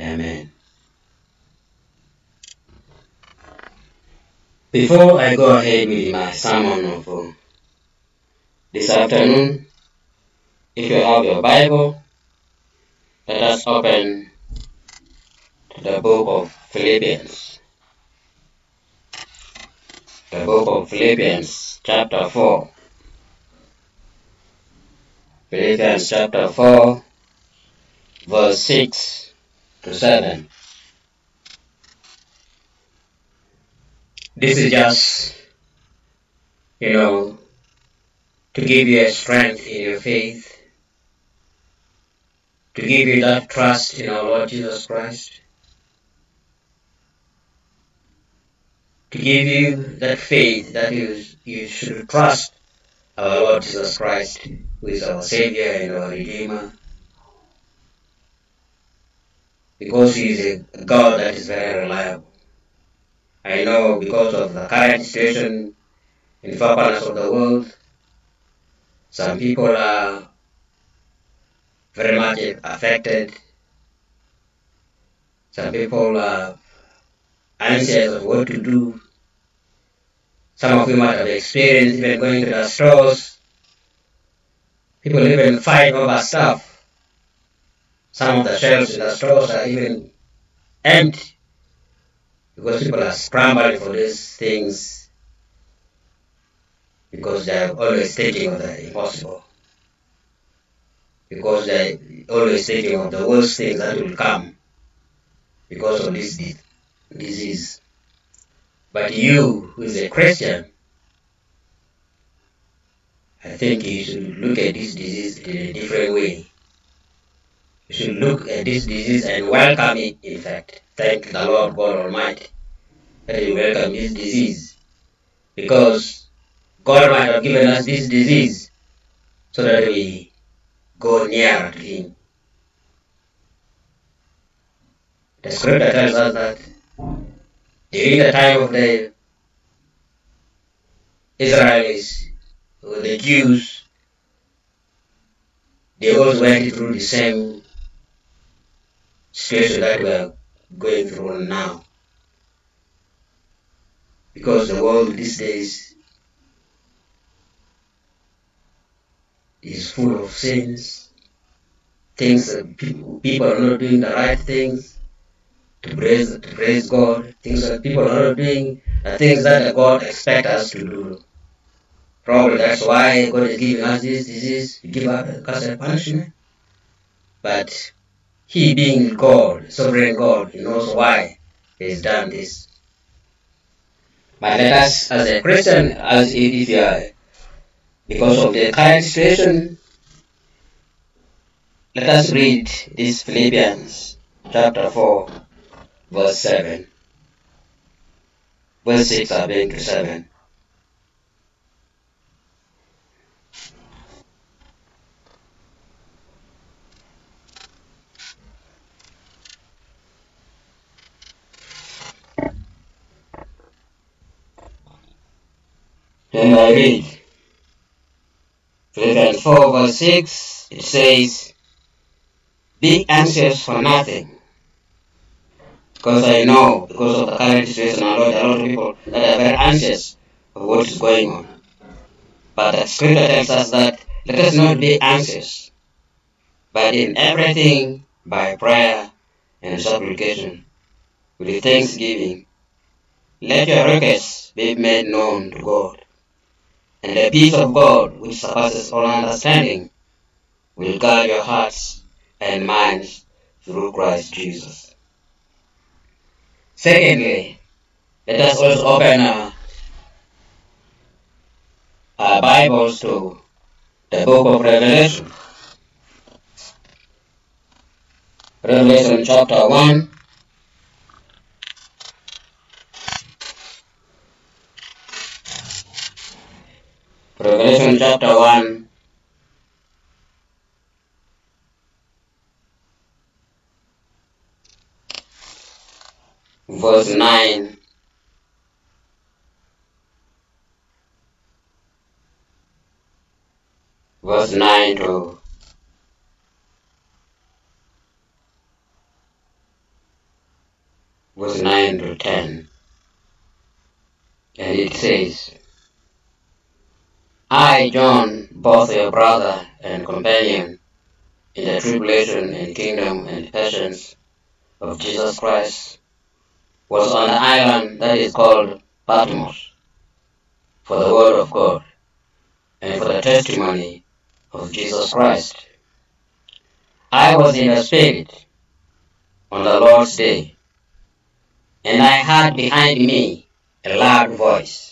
Amen. Before I go ahead with my sermon of uh, this afternoon, if you have your Bible, let us open to the book of Philippians. The book of Philippians, chapter 4. Philippians chapter 4, verse 6 to 7. This is just, you know, to give you a strength in your faith, to give you that trust in our Lord Jesus Christ, to give you that faith that you, you should trust our Lord Jesus Christ, who is our Savior and our Redeemer, because He is a God that is very reliable. I know because of the current situation in far corners of the world, some people are very much affected. Some people are anxious of what to do. Some of you might have experienced even going to the stores. People even fight over stuff. Some of the shelves in the stores are even empty because people are scrambling for these things because they are always thinking of the impossible. Because they are always thinking of the worst things that will come because of this disease. But you, who is a Christian, I think you should look at this disease in a different way. Should look at this disease and welcome it, in fact. Thank the Lord God Almighty that He welcomed this disease. Because God might have given us this disease so that we go nearer to Him. The scripture tells us that during the time of the Israelis, or the Jews, they also went through the same situation that we are going through now. Because the world these days is full of sins, things that people, people are not doing the right things to praise to praise God, things that people are not doing the things that God expects us to do. Probably that's why God is giving us this disease give us a punishment. But He being God, sovereign God, knows why He's done this. But let us, as a Christian, as if you are, because of the current situation, let us read this Philippians chapter 4, verse 7. Verse 6 are being to 7. Then I read Philippians 4 verse 6, it says, Be anxious for nothing. Because I know, because of the current situation, a lot, a lot of people that are very anxious of what is going on. But the scripture tells us that let us not be anxious, but in everything by prayer and supplication, with thanksgiving, let your requests be made known to God. And the peace of God, which surpasses all understanding, will guard your hearts and minds through Christ Jesus. Secondly, let us also open our, our Bibles to the book of Revelation. Revelation chapter 1. Revelation chapter 1. Verse 9. Verse 9 to verse 9 to 10. And it says, I, John, both your brother and companion in the tribulation and kingdom and patience of Jesus Christ, was on the island that is called Patmos for the word of God and for the testimony of Jesus Christ. I was in the Spirit on the Lord's day, and I heard behind me a loud voice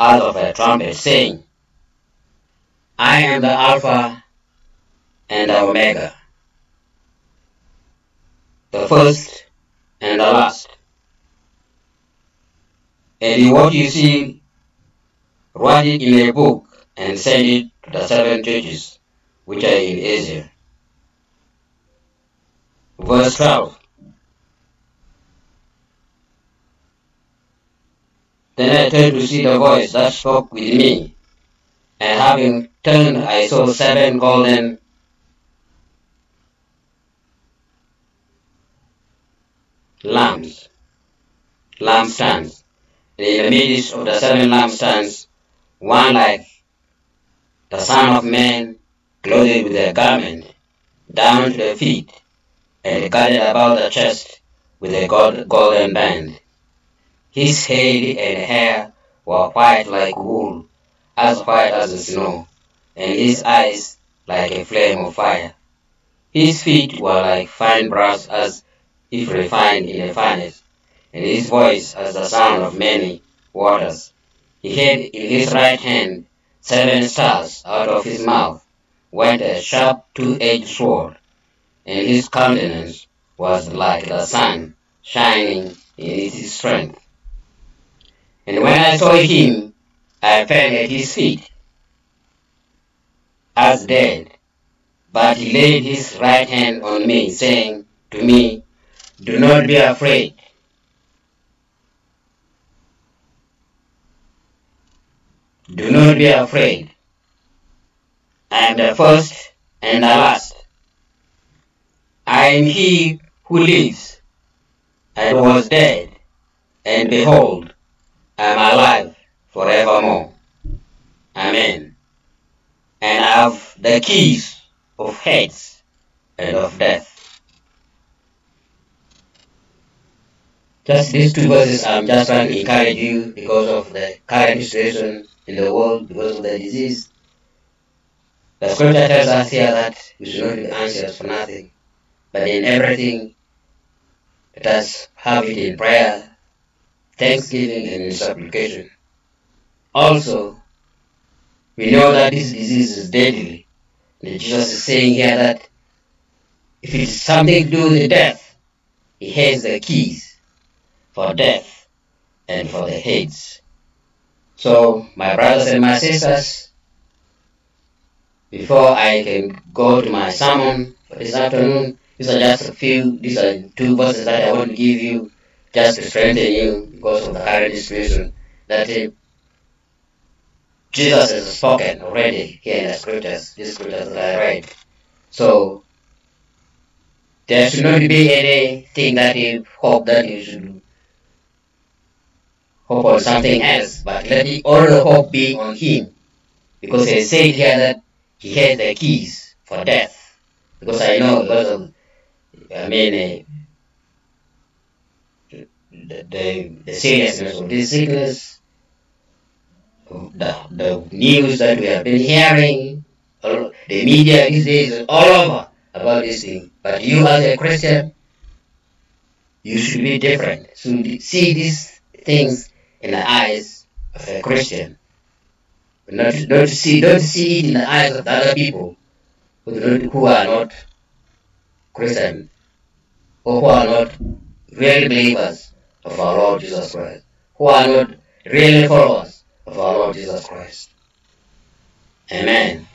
out of a trumpet saying, I am the Alpha and the Omega, the first and the last. And what you see, write it in a book and send it to the seven churches which are in Asia. Verse 12. Then I turned to see the voice that spoke with me, and having turned, I saw seven golden lamps, lampstands. And in the midst of the seven lampstands, one like the Son of Man, clothed with a garment down to the feet, and girded about the chest with a gold, golden band. His head and hair were white like wool, as white as snow, and his eyes like a flame of fire. His feet were like fine brass as if refined in a furnace, and his voice as the sound of many waters. He had in his right hand seven stars out of his mouth went a sharp two-edged sword, and his countenance was like the sun shining in its strength. And when I saw him, I fell at his feet as dead. But he laid his right hand on me, saying to me, Do not be afraid. Do not be afraid. I am the first and the last. I am he who lives and was dead, and behold, I am alive forevermore. Amen. And I have the keys of Hades and of death. Just these two verses, I'm just trying to encourage you because of the current situation in the world, because of the disease. The scripture tells us here that we should not be anxious for nothing, but in everything, let us have it in prayer, thanksgiving, and in supplication. Also, we know that this disease is deadly. And Jesus is saying here that if it's something to do with death, he has the keys for death and for the heads. So, my brothers and my sisters, before I can go to my sermon for this afternoon, these are just a few, these are two verses that I want to give you just strengthen you because of the current situation that uh, Jesus has spoken already here in the scriptures, these scriptures that I read. So, there should not be anything that you hope that you should hope on something else, but let the, all the hope be on Him. Because he said here that He has the keys for death. Because I know, because of, I mean, uh, the, the, seriousness of this sickness, the, the news that we have been hearing, all, the media these days is all over about this thing. But you as a Christian, you should be different. So see these things in the eyes of a Christian. Not, not see, don't see it in the eyes of the other people who, do not, who are not Christian or who are not real believers of our Lord Jesus Christ, who are not really followers of our Lord Jesus Christ. Amen.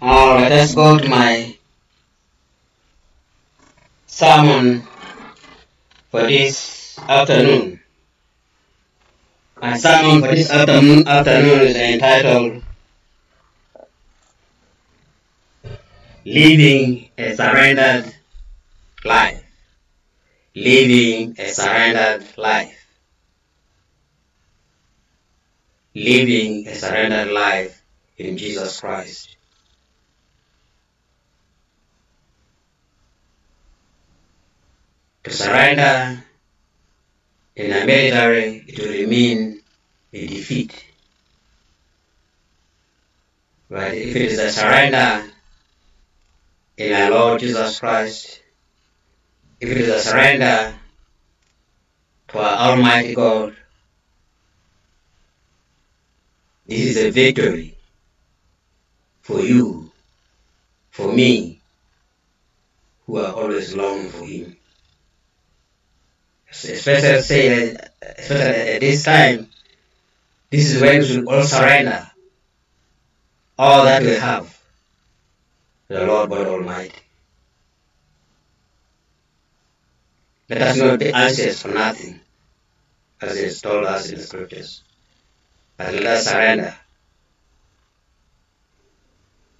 Now let us go to my sermon for this afternoon. My sermon for this afternoon, afternoon is entitled Living a Surrendered life. Living a surrendered life. Living a surrendered life in Jesus Christ. To surrender in a military, it will mean a defeat. But if it is a surrender in our Lord Jesus Christ, if it is a surrender to our Almighty God, this is a victory for you, for me, who are always longing for Him. Especially say, especially at this time, this is when we should all surrender all that we have to the Lord God Almighty. Let us not be anxious for nothing, as is told us in the scriptures, but let us surrender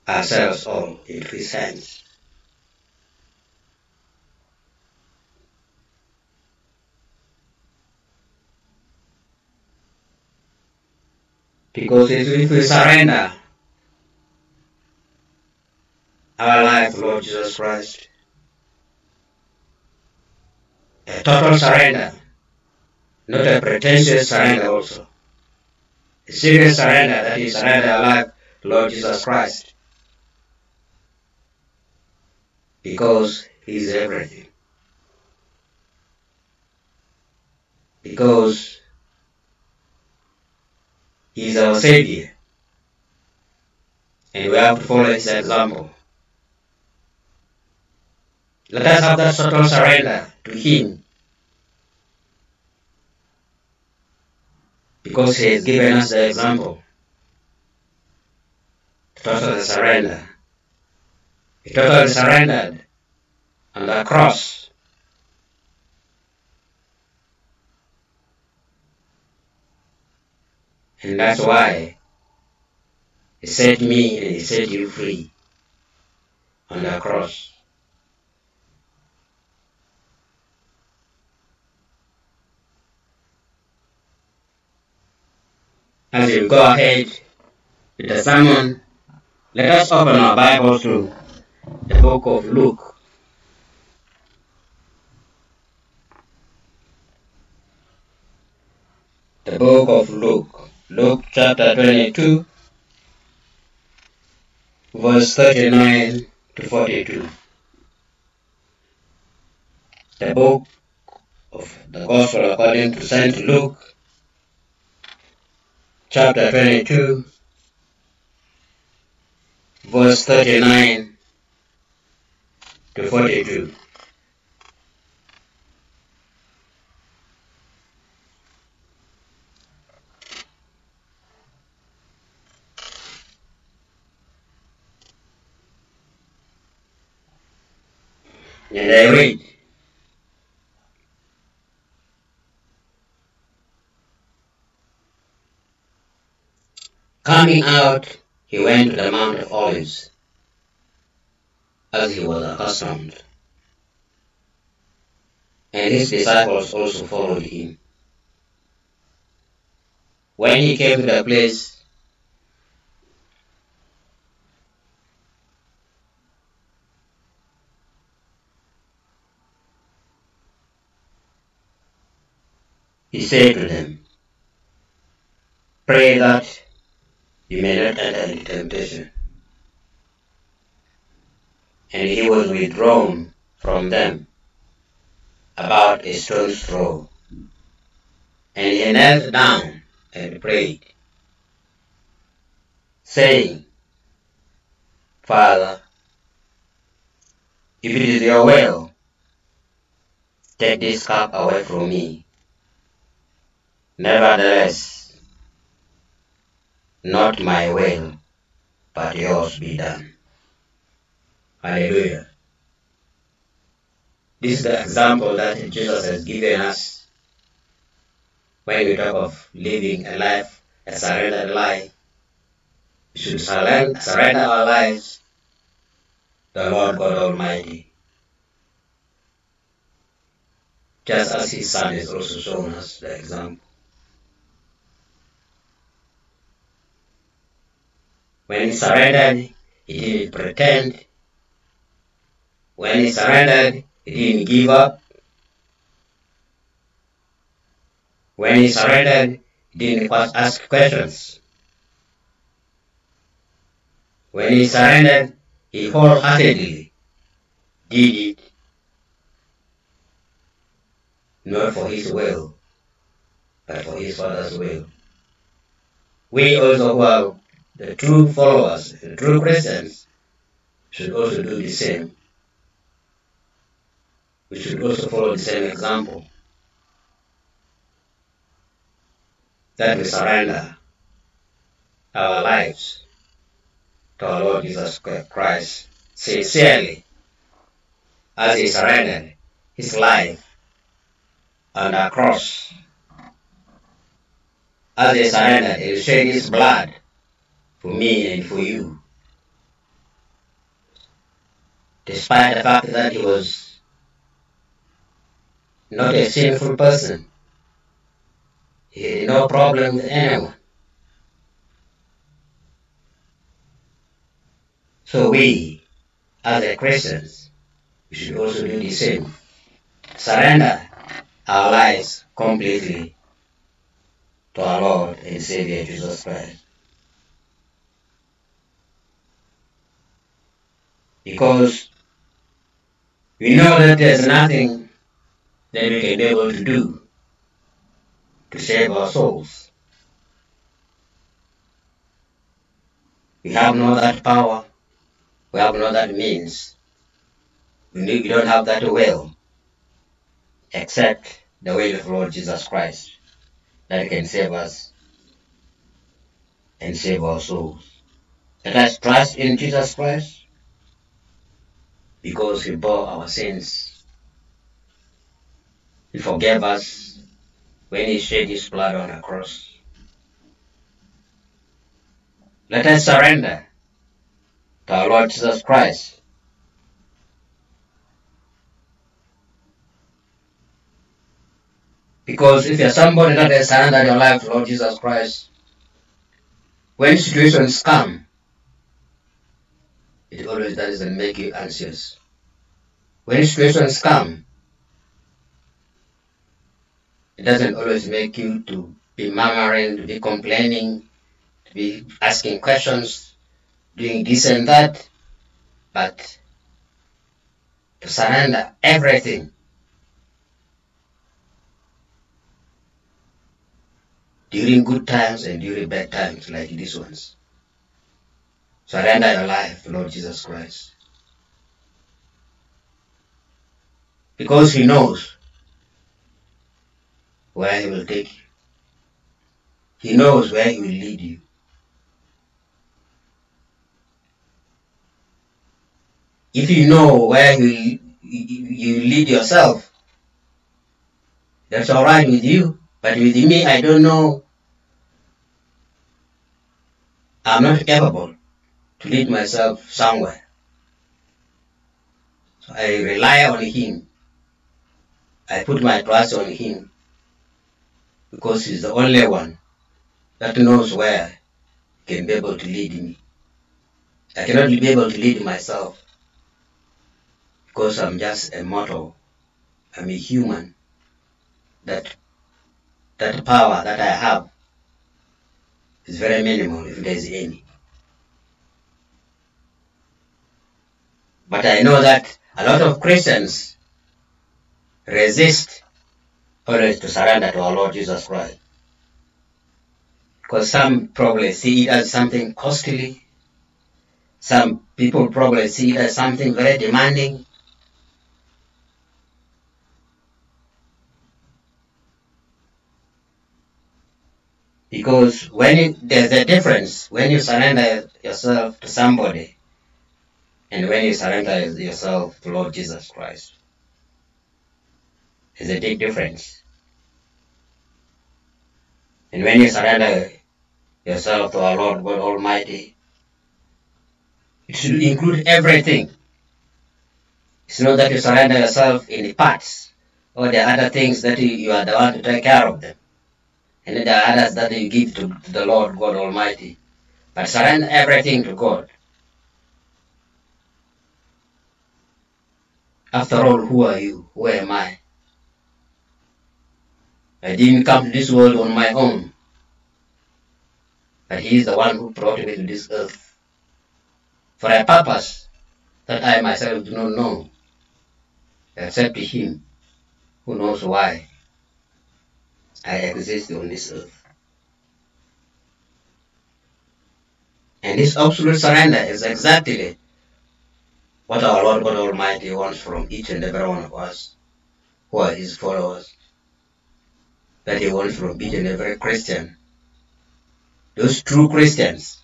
ourselves all into His hands. Because if we surrender our life, Lord Jesus Christ, total surrender, not a pretentious surrender also. A serious surrender that is surrender our life Lord Jesus Christ. Because He is everything. Because He is our Savior. And we have to follow His example. Let us have that total surrender to Him. Because He has given us the example. Total surrender. He totally surrendered on the cross. And that's why He set me and He set you free on the cross. As you go ahead with the sermon, let us open our Bible to the book of Luke. The book of Luke, Luke chapter 22, verse 39 to 42. The book of the Gospel according to St. Luke, chapter 22, verse 39 to 42. And I read, Coming out, he went to the Mount of Olives, as he was accustomed. And his disciples also followed him. When he came to the place, he said to them, Pray that you may not enter into temptation. And he was withdrawn from them about a stone's throw. And he knelt down and prayed, saying, Father, if it is your will, take this cup away from me. Nevertheless, not my will, but yours be done. Hallelujah. This is the example that Jesus has given us when we talk of living a life, a surrendered life. We should surrender, surrender our lives to the Lord God Almighty. just as his son has also shown us the example. When he surrendered, he didn't pretend. When he surrendered, he didn't give up. When he surrendered, he didn't ask questions. When he surrendered, he wholeheartedly did it, not for his will, but for his Father's will. We also who are the true followers, the true Christians, should also do the same. We should also follow the same example. That we surrender our lives to our Lord Jesus Christ sincerely as he surrendered his life on the cross. As he surrendered, he shed his blood for me and for you. Despite the fact that he was not a sinful person, he had no problem with anyone. So we, as a Christians, we should also do the same. Surrender our lives completely to our Lord and Savior Jesus Christ. Because we know that there's nothing that we can be able to do to save our souls. We have no that power we have no that means. We, don't have that will except the will of Lord Jesus Christ that can save us and save our souls. Let us trust in Jesus Christ because he bore our sins. He forgave us when he shed his blood on the cross. Let us surrender to our Lord Jesus Christ. Because if you're somebody that has surrendered your life to Lord Jesus Christ, when situations come, it always doesn't make you anxious. When situations come, it doesn't always make you to be murmuring, to be complaining, to be asking questions doing this and that, but to surrender everything. During good times and during bad times like these ones. Surrender your life, Lord Jesus Christ. Because He knows where He will take you. He knows where He will lead you. if you know where you, you lead yourself, that's all right with you. But with me, I don't know. I'm not capable to lead myself somewhere. So I rely on Him. I put my trust on Him because He's the only one that knows where He can be able to lead me. I cannot be able to lead myself because I'm just a mortal. I'm a human. That that power that I have is very minimal if there is any. But I know that a lot of Christians resist to surrender to our Lord Jesus Christ. Because some probably see it as something costly. Some people probably see it as something very demanding. Because when you, there's a difference when you surrender yourself to somebody and when you surrender yourself to Lord Jesus Christ. There's a big difference. And when you surrender yourself to our Lord God Almighty, it should include everything. It's not that you surrender yourself in the parts or are other things that you, you are the one to take care of them. And then there are others that you give to, to the Lord God Almighty. But surrender everything to God. After all, who are you? Who am I? I didn't come to this world on my own. But He is the one who brought me to this earth for a purpose that I myself do not know, except to Him who knows why I exist on this earth. And this absolute surrender is exactly what our Lord God Almighty wants from each and every one of us who are His followers. That He wants from each and every Christian. Those true Christians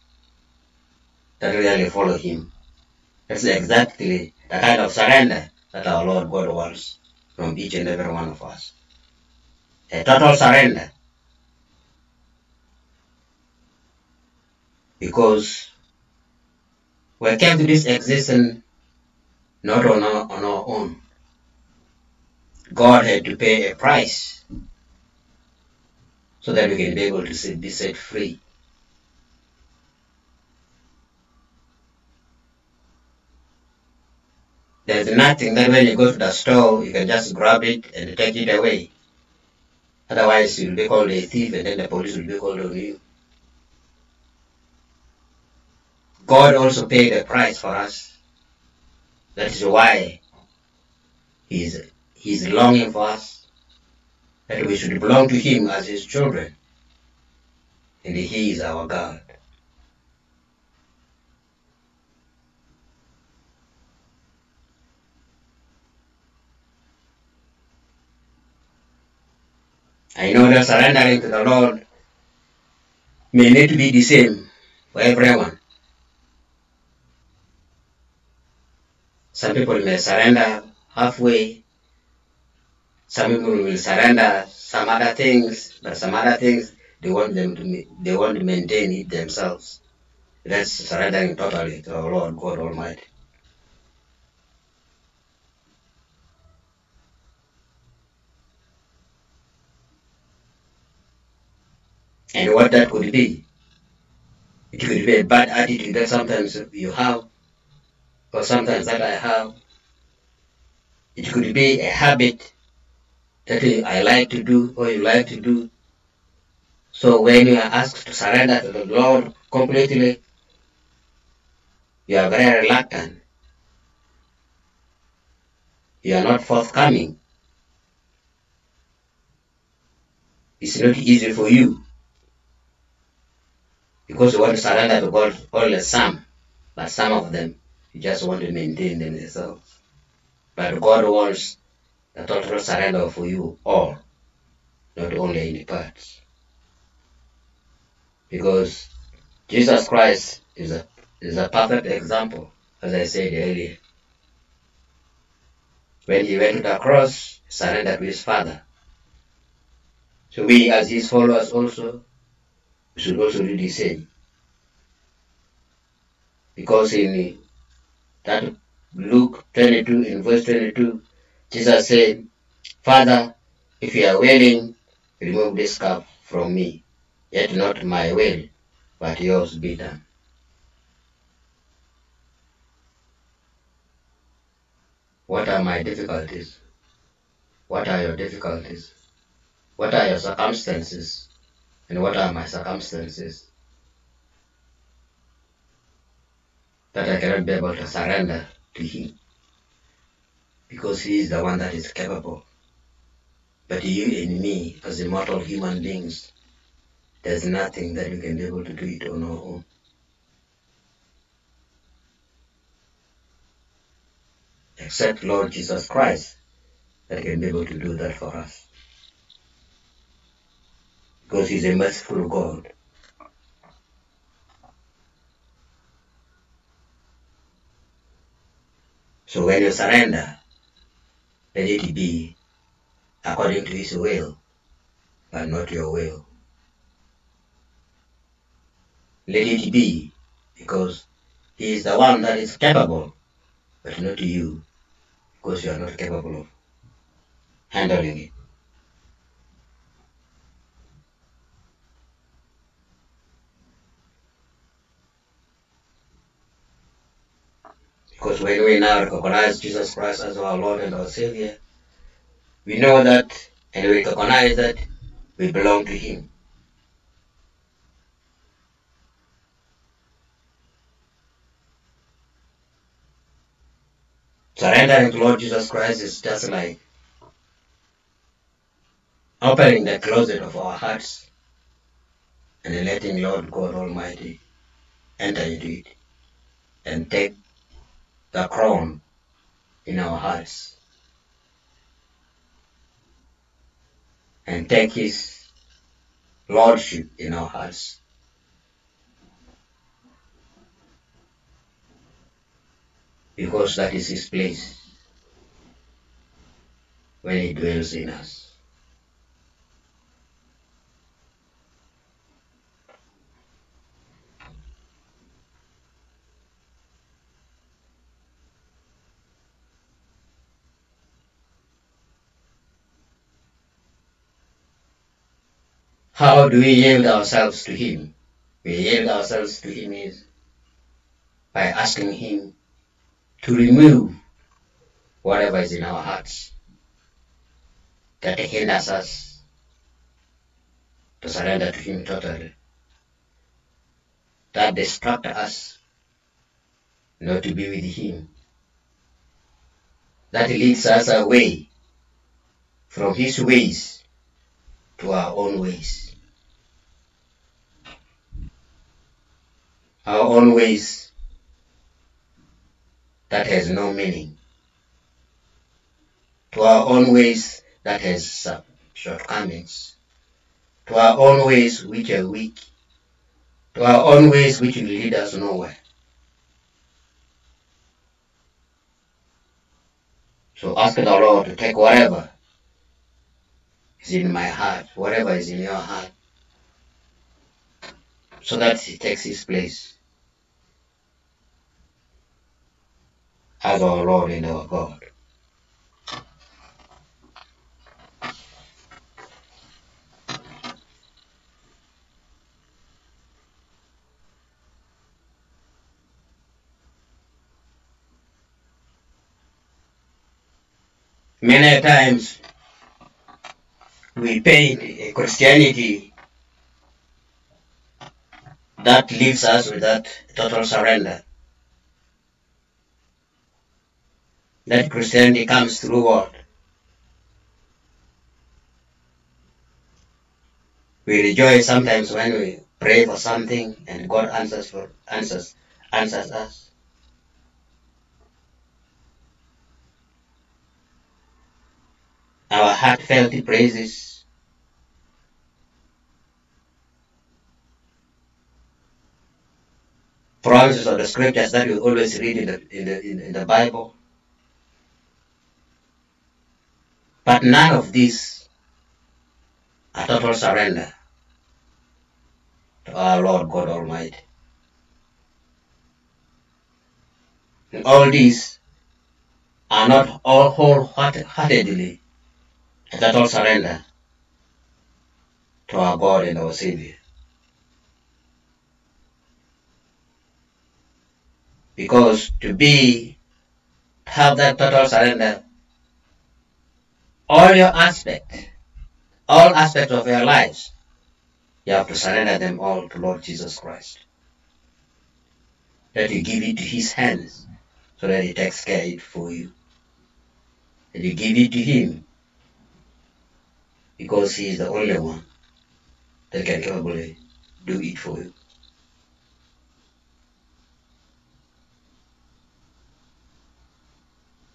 that really follow Him. That's exactly the kind of surrender that our Lord God wants from each and every one of us. A total surrender. Because we came to this existence not on our, on our own. God had to pay a price so that we can be able to be set free. There's nothing that when you go to the store, you can just grab it and take it away. Otherwise, you'll be called a thief and then the police will be called on you. God also paid a price for us. That is why He's, he's longing for us, that we should belong to Him as His children. And He is our God. I know that surrendering to the Lord may not be the same for everyone. Some people may surrender halfway. Some people will surrender some other things, but some other things they want them to they want to maintain it themselves. That's surrendering totally to our Lord God Almighty. and what that could be. It could be a bad attitude that sometimes you have, or sometimes that I have. It could be a habit that I like to do or you like to do. So when you are asked to surrender to the Lord completely, you are very reluctant. You are not forthcoming. It's not easy for you because you want to surrender to God all the some, but some of them you just want to maintain them yourself. But God wants the total surrender for you all, not only in parts. Because Jesus Christ is a is a perfect example, as I said earlier. When he went to the cross, he surrendered to his Father. So we as his followers also we should also do the same. Because in that Luke 22, in verse 22, Jesus said, Father, if you are willing, remove this cup from me, yet not my will, but yours be done. What are my difficulties? What are your difficulties? What are your circumstances? and what are my circumstances that I cannot be able to surrender to Him because He is the one that is capable. But you and me, as immortal human beings, there's nothing that we can be able to do it on our own. Except Lord Jesus Christ that can be able to do that for us because He's a merciful God. So when you surrender, let it be according to His will, but not your will. Let it be because He is the one that is capable, but not you, because you are not capable of handling it. Because when we now recognize Jesus Christ as our Lord and our Savior, we know that and we recognize that we belong to Him. Surrendering to Lord Jesus Christ is just like opening the closet of our hearts and letting Lord God Almighty enter into it and take the crown in our hearts and take his lordship in our hearts. Because that is his place when he dwells in us. How do we yield ourselves to Him? We yield ourselves to Him is by asking Him to remove whatever is in our hearts that hinders us to surrender to Him totally, that distract us not to be with Him, that leads us away from His ways to our own ways. Our own ways that has no meaning. To our own ways that has shortcomings. To our own ways which are weak. To our own ways which will lead us nowhere. So ask the Lord to take whatever is in my heart, whatever is in your heart, so that He takes His place. As our Lord and our God. Many times we paint a eh, Christianity that leaves us with that total surrender. That Christianity comes through what? We rejoice sometimes when we pray for something and God answers for answers answers us. Our heartfelt praises promises of the scriptures that we always read in the in the in, in the Bible. But none of these are total surrender to our Lord God Almighty. And all these are not all wholeheartedly a total surrender to our God and our Savior. Because to be, have that total surrender, eh? all your aspects, all aspects of your lives, you have to surrender them all to Lord Jesus Christ. That you give it to His hands so that He takes care of it for you. And you give it to Him because He is the only one that can capably do it for you.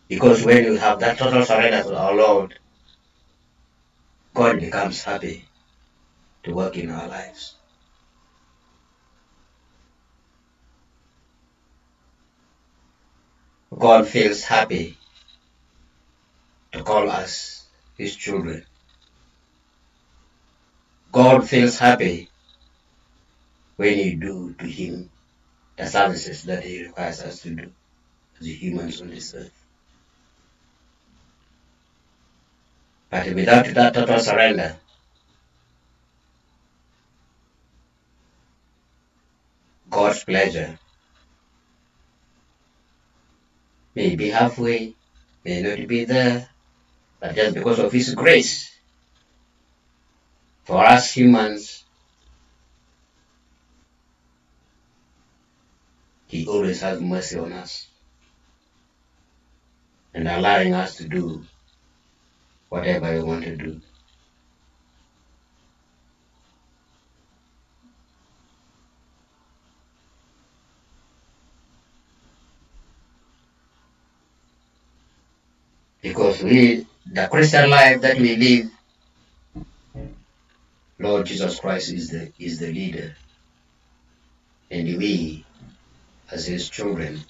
Because when you have that total surrender to our Lord, God becomes happy to work in our lives. God feels happy to call us His children. God feels happy when you do to Him the services that He requires us to do as humans on this earth. But without that total surrender, God's pleasure may be halfway, may not be there, but just because of His grace, for us humans, He always has mercy on us and allowing us to do whatever we want to do. Because we, the Christian life that we live, Lord Jesus Christ is the is the leader, and we, as His children,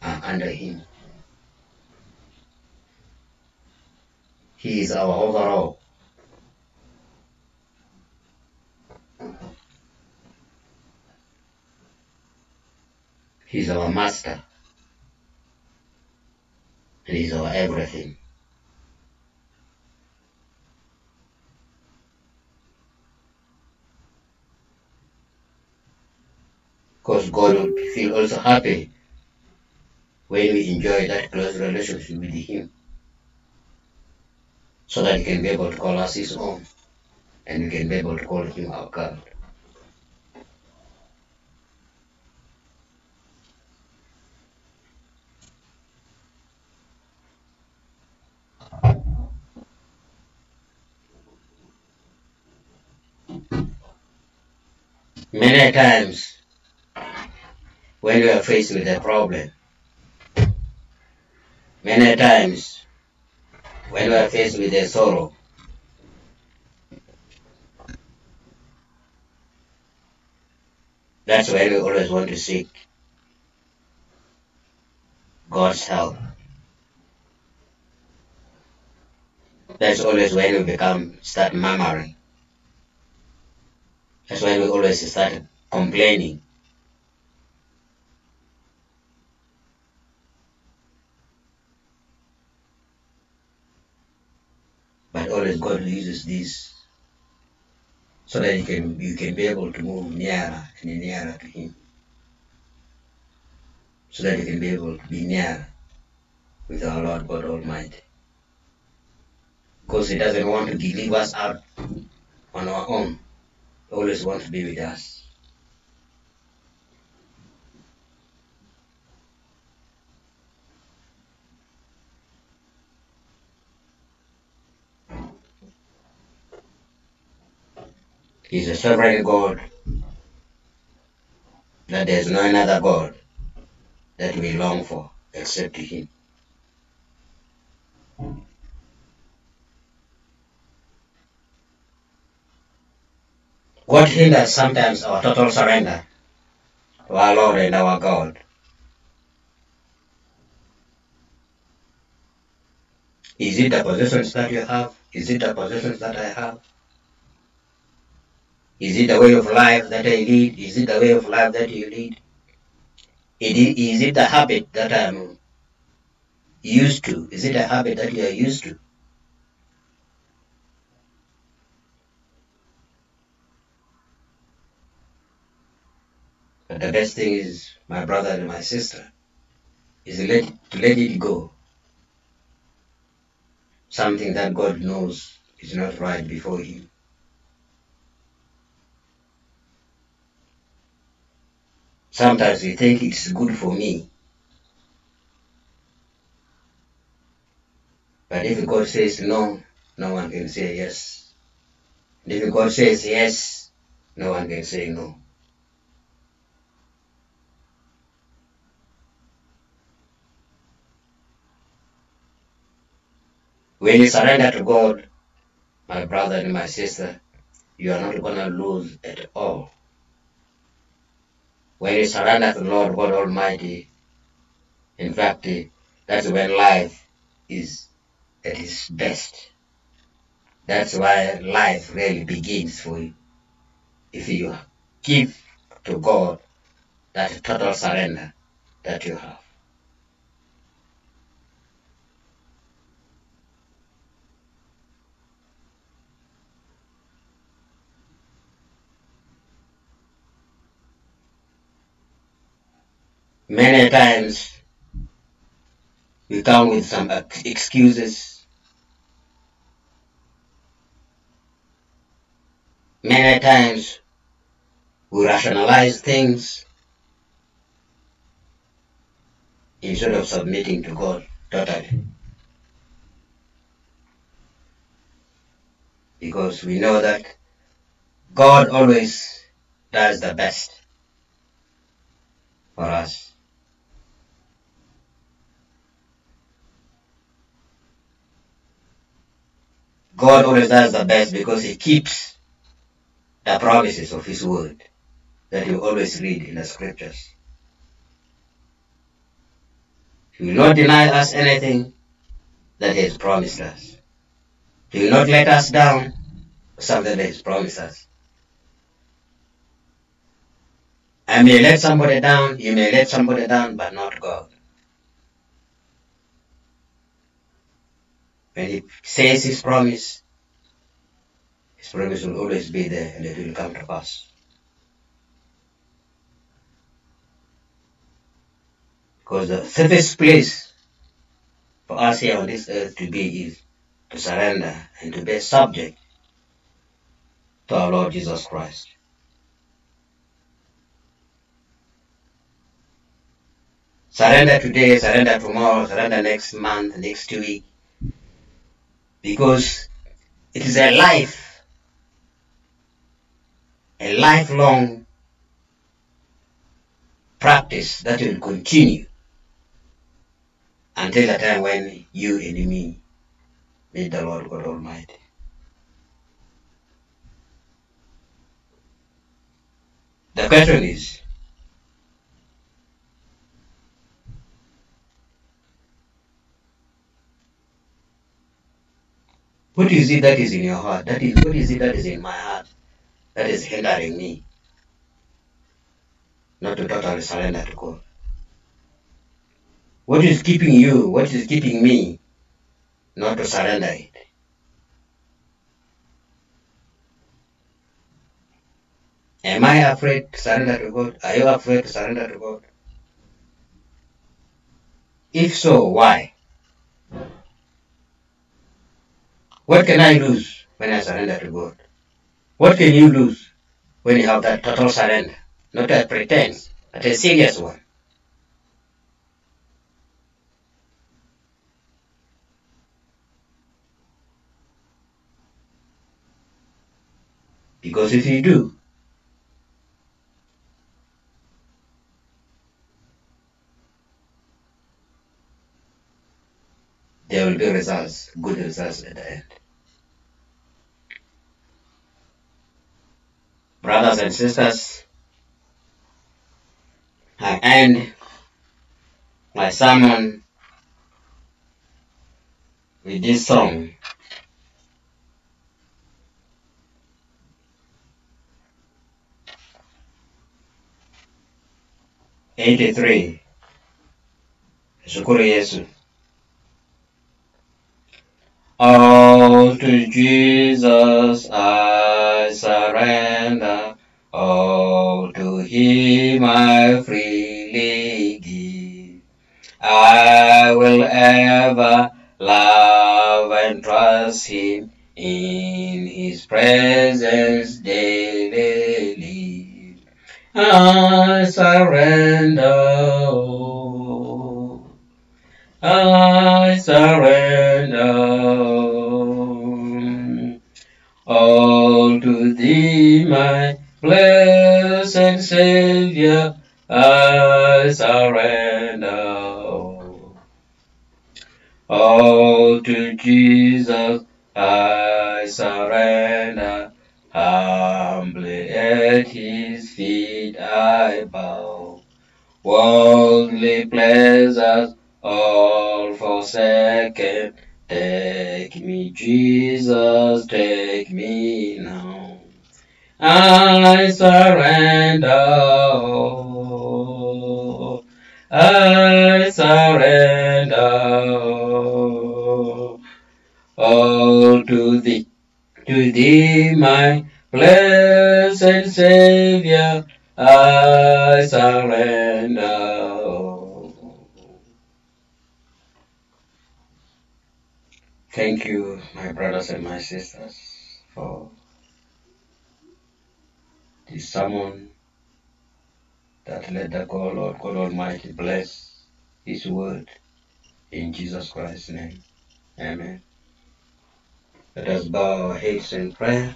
are under Him. He is our overall. He's our master. He's our everything. Because God will feel also happy when we enjoy that close relationship with Him so that He can be able to call us His own and we can be able to call Him our God. Many times when we are faced with a problem, many times when we are faced with a sorrow, that's when we always want to seek God's help. That's always when we become start murmuring. That's when we always start complaining. But God uses this so that you can you can be able to move nearer and nearer to Him. So that you can be able to be near with our Lord God Almighty. Because He doesn't want to leave us out on our own. He always wants to be with us. He's a sovereign God. That there is no another God that we long for except Him. What hinders sometimes our total surrender to our Lord and our God? Is it the possessions that you have? Is it the possessions that I have? Is it the way of life that I lead? Is it the way of life that you lead? Is it the habit that I'm used to? Is it a habit that you are used to? But the best thing is, my brother and my sister, is to let, to let it go. Something that God knows is not right before Him. Sometimes we think it's good for me. But if God says no, no one can say yes. And if God says yes, no one can say no. When you surrender to God, my brother and my sister, you are not going to lose at all. When you surrender to the Lord God Almighty, in fact, eh, that's when life is at its best. That's why life really begins for you. If you give to God that total surrender that you have. Many times we come with some excuses. Many times we rationalize things instead of submitting to God totally. Because we know that God always does the best for us. God always does the best because He keeps the promises of His word that you always read in the scriptures. He will not deny us anything that He has promised us. He will not let us down something that He has promised us. I may let somebody down, you may let somebody down, but not God. When He says His promise, His promise will always be there and it will come to pass. Because the safest place for us here on this earth to be is to surrender and to be subject to our Lord Jesus Christ. Surrender today, surrender tomorrow, surrender next month, next week. Because it is a life, a lifelong practice that will continue until the time when you and me meet the Lord God Almighty. The question is, what is it that is in your heart? That is, what is it that is in my heart that is hindering me not to totally surrender to God? What is keeping you? What is keeping me not to surrender it? Am I afraid to surrender to God? Are you afraid to surrender to God? If so, why? What can I lose when I surrender to God? What can you lose when you have that total surrender? Not a pretense, but a serious one. Because if you do, there will be results, good results at the end. Brothers and sisters, I end my sermon with this song. Eighty-three. Shukuru Yesu. All to Jesus I surrender. All to Him I freely give. I will ever love and trust Him in His presence daily. I surrender. I surrender. All to Thee, my blessed Savior, I surrender. All to Jesus I surrender. Humbly at His feet I bow. Worldly pleasures all forsaken. Take me, Jesus, take me now. I surrender. I surrender. All to thee, to thee, my blessed Savior, I surrender. Thank you, my brothers and my sisters, for this sermon that let the God, Lord God Almighty bless His word in Jesus Christ's name. Amen. Let us bow our heads in prayer.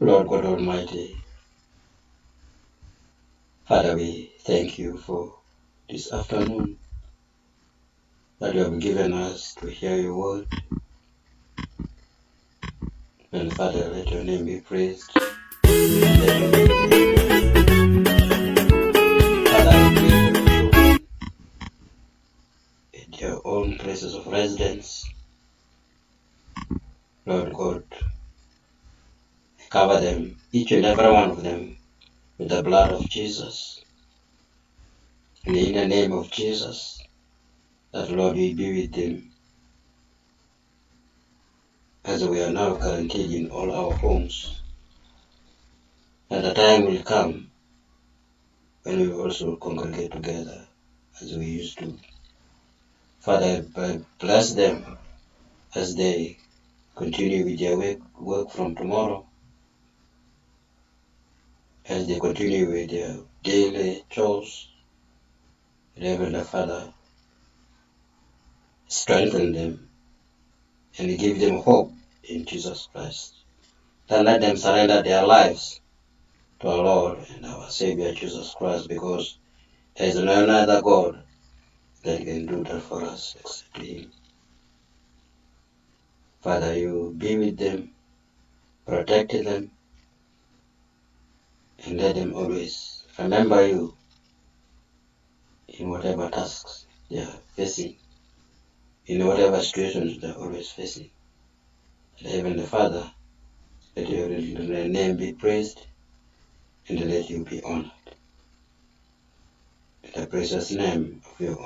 Lord God Almighty, Father, we thank you for this afternoon that you have given us to hear your word. And Father, let your name be praised. Father, I your in own places of residence. Lord God, cover them, each and every one of them, with the blood of Jesus. And in the name of Jesus, that Lord will be with them as we are now guaranteed in all our homes. And the time will come when we also congregate together as we used to. Father, bless them as they continue with their work, work from tomorrow, as they continue with their daily chores. Reverend Father, strengthen them and give them hope in Jesus Christ. Then let them surrender their lives to our Lord and our Savior Jesus Christ because there is no other God that can do that for us except Him. Father, you be with them, protect them, and let them always remember you in whatever tasks they are facing, in whatever situations they are always facing. And Heavenly Father, let your name be praised and let you be honored. In the precious name of your